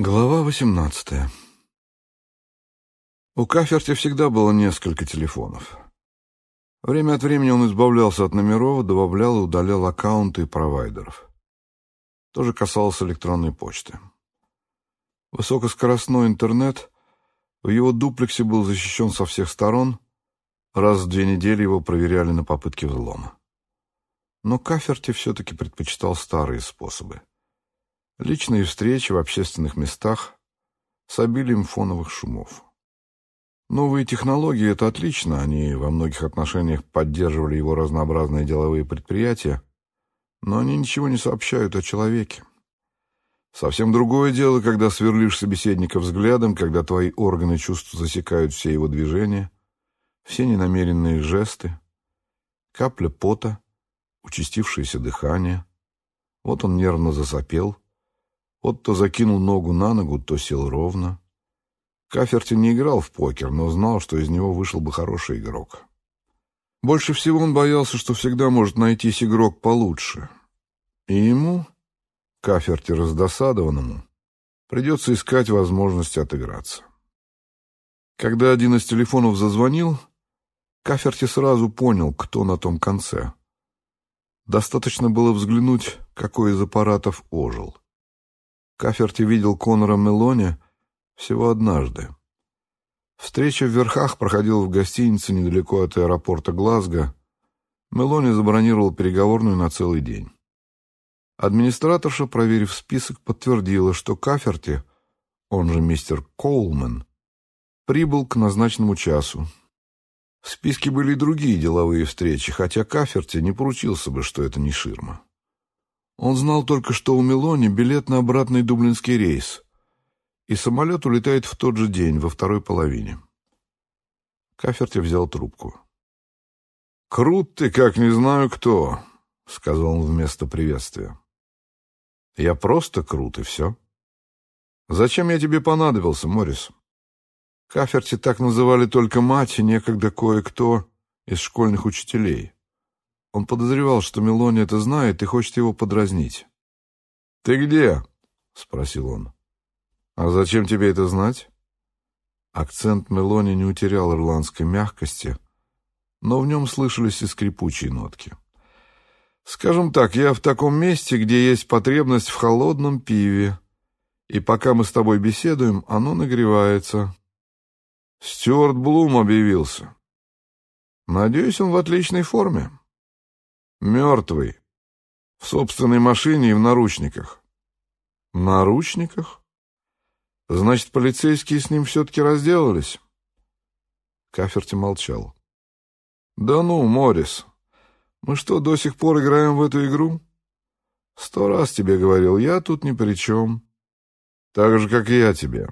Глава восемнадцатая У Каферти всегда было несколько телефонов. Время от времени он избавлялся от номеров, добавлял и удалял аккаунты провайдеров. То же касалось электронной почты. Высокоскоростной интернет в его дуплексе был защищен со всех сторон, раз в две недели его проверяли на попытки взлома. Но Каферти все-таки предпочитал старые способы. Личные встречи в общественных местах с обилием фоновых шумов. Новые технологии — это отлично, они во многих отношениях поддерживали его разнообразные деловые предприятия, но они ничего не сообщают о человеке. Совсем другое дело, когда сверлишь собеседника взглядом, когда твои органы чувств засекают все его движения, все ненамеренные жесты, капля пота, участившееся дыхание. Вот он нервно засопел — вот то закинул ногу на ногу, то сел ровно. Каферти не играл в покер, но знал, что из него вышел бы хороший игрок. Больше всего он боялся, что всегда может найтись игрок получше. И ему, Каферти раздосадованному, придется искать возможность отыграться. Когда один из телефонов зазвонил, Каферти сразу понял, кто на том конце. Достаточно было взглянуть, какой из аппаратов ожил. Каферти видел Конора Мелони всего однажды. Встреча в Верхах проходила в гостинице недалеко от аэропорта Глазго. Мелони забронировал переговорную на целый день. Администраторша, проверив список, подтвердила, что Каферти, он же мистер Коулман, прибыл к назначенному часу. В списке были и другие деловые встречи, хотя Каферти не поручился бы, что это не ширма. Он знал только, что у Мелони билет на обратный дублинский рейс, и самолет улетает в тот же день, во второй половине. Каферти взял трубку. «Крут ты, как не знаю кто», — сказал он вместо приветствия. «Я просто крут, и все. Зачем я тебе понадобился, Моррис?» Каферти так называли только мать и некогда кое-кто из школьных учителей. Он подозревал, что Мелони это знает и хочет его подразнить. «Ты где?» — спросил он. «А зачем тебе это знать?» Акцент Мелони не утерял ирландской мягкости, но в нем слышались и скрипучие нотки. «Скажем так, я в таком месте, где есть потребность в холодном пиве, и пока мы с тобой беседуем, оно нагревается». Стюарт Блум объявился. Надеюсь, он в отличной форме. Мертвый. В собственной машине и в наручниках. Наручниках? Значит, полицейские с ним все-таки разделались? Каферти молчал. Да ну, Моррис, мы что, до сих пор играем в эту игру? Сто раз тебе говорил, я тут ни при чем. Так же, как и я тебе.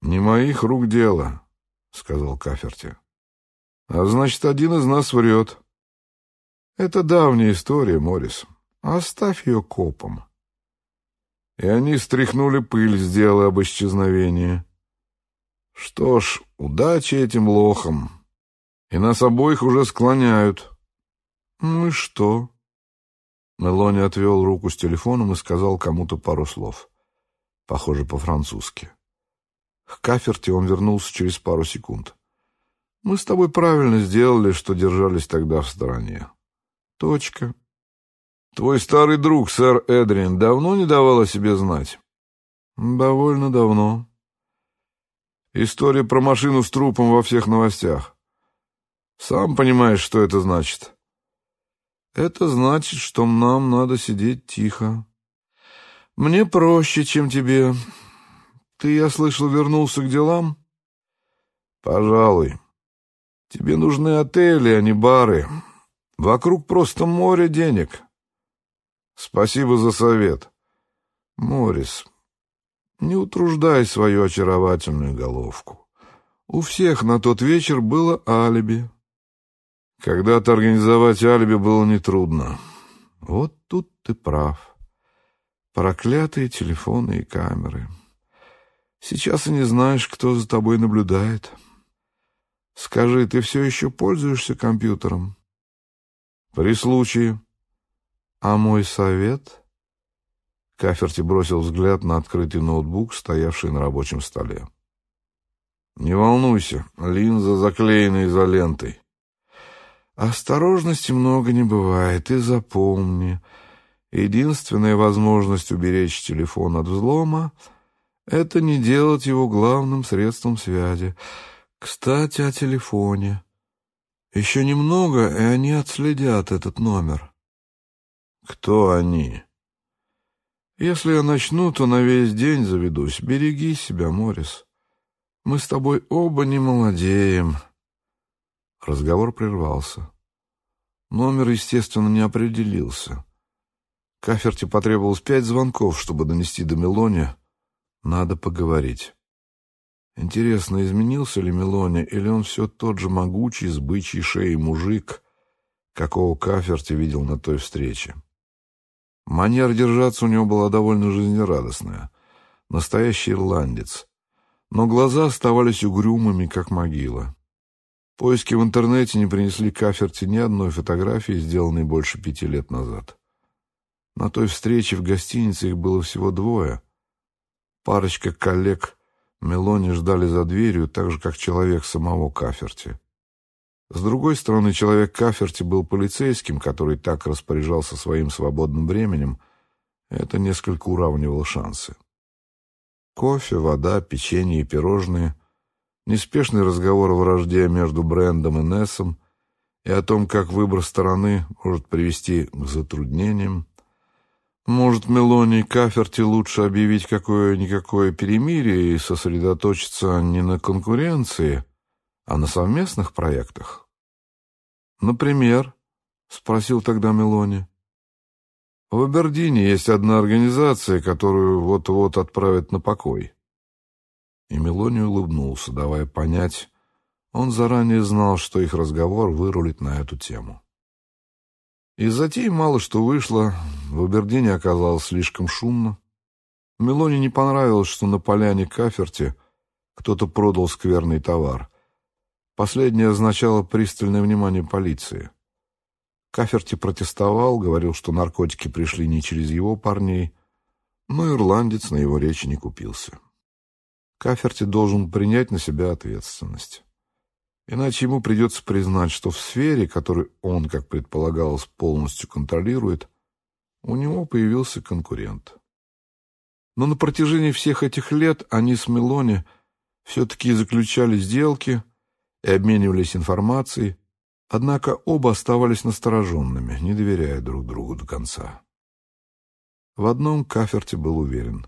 Не моих рук дело, сказал Каферти. А значит, один из нас врет. Это давняя история, Моррис. Оставь ее копом. И они стряхнули пыль с дела об исчезновении. Что ж, удачи этим лохам. И нас обоих уже склоняют. Ну и что? Мелони отвел руку с телефоном и сказал кому-то пару слов. Похоже, по-французски. К Каферти он вернулся через пару секунд. Мы с тобой правильно сделали, что держались тогда в стороне. Точка. Твой старый друг, сэр Эдриан, давно не давал о себе знать? Довольно давно. История про машину с трупом во всех новостях. Сам понимаешь, что это значит. Это значит, что нам надо сидеть тихо. Мне проще, чем тебе. Ты, я слышал, вернулся к делам? Пожалуй. Тебе нужны отели, а не бары. Вокруг просто море денег. Спасибо за совет. Морис, не утруждай свою очаровательную головку. У всех на тот вечер было алиби. Когда-то организовать алиби было нетрудно. Вот тут ты прав. Проклятые телефоны и камеры. Сейчас и не знаешь, кто за тобой наблюдает. Скажи, ты все еще пользуешься компьютером? При случае. А мой совет? Каферти бросил взгляд на открытый ноутбук, стоявший на рабочем столе. «Не волнуйся, линза заклеена изолентой». «Осторожности много не бывает, и запомни, единственная возможность уберечь телефон от взлома — это не делать его главным средством связи. Кстати, о телефоне. Еще немного, и они отследят этот номер». «Кто они?» Если я начну, то на весь день заведусь. Береги себя, Морис. Мы с тобой оба не молодеем. Разговор прервался. Номер, естественно, не определился. Каферти потребовалось пять звонков, чтобы донести до Мелони. Надо поговорить. Интересно, изменился ли Мелони, или он все тот же могучий, с бычьей шеей мужик, какого Каферти видел на той встрече? Манера держаться у него была довольно жизнерадостная. Настоящий ирландец. Но глаза оставались угрюмыми, как могила. Поиски в интернете не принесли Каферти ни одной фотографии, сделанной больше пяти лет назад. На той встрече в гостинице их было всего двое. Парочка коллег Мелони ждали за дверью, так же, как человек самого Каферти. С другой стороны, человек Каферти был полицейским, который так распоряжался своим свободным временем. Это несколько уравнивало шансы. Кофе, вода, печенье и пирожные, неспешный разговор о вражде между Брендом и Нессом и о том, как выбор стороны может привести к затруднениям. Может, Мелони Каферти лучше объявить какое-никакое перемирие и сосредоточиться не на конкуренции, а на совместных проектах? Например, спросил тогда Мелони. В Абердине есть одна организация, которую вот-вот отправят на покой. И Мелони улыбнулся, давая понять, он заранее знал, что их разговор вырулит на эту тему. Из затеи мало что вышло, в Абердине оказалось слишком шумно. Мелони не понравилось, что на поляне Каферти кто-то продал скверный товар. Последнее означало пристальное внимание полиции. Каферти протестовал, говорил, что наркотики пришли не через его парней, но ирландец на его речи не купился. Каферти должен принять на себя ответственность. Иначе ему придется признать, что в сфере, которую он, как предполагалось, полностью контролирует, у него появился конкурент. Но на протяжении всех этих лет они с Мелони все-таки заключали сделки – и обменивались информацией, однако оба оставались настороженными, не доверяя друг другу до конца. В одном Каферти был уверен.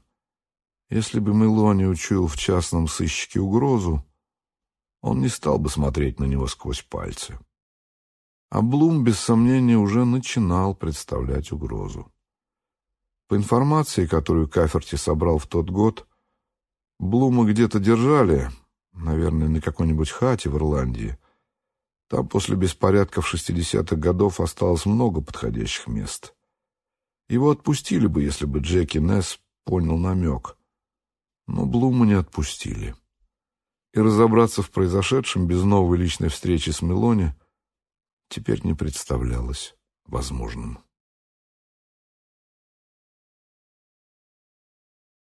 Если бы Мелони учуял в частном сыщике угрозу, он не стал бы смотреть на него сквозь пальцы. А Блум, без сомнения, уже начинал представлять угрозу. По информации, которую Каферти собрал в тот год, Блума где-то держали, Наверное, на какой-нибудь хате в Ирландии. Там после беспорядков шестидесятых годов осталось много подходящих мест. Его отпустили бы, если бы Джеки Несс понял намек. Но Блума не отпустили. И разобраться в произошедшем без новой личной встречи с Мелони теперь не представлялось возможным.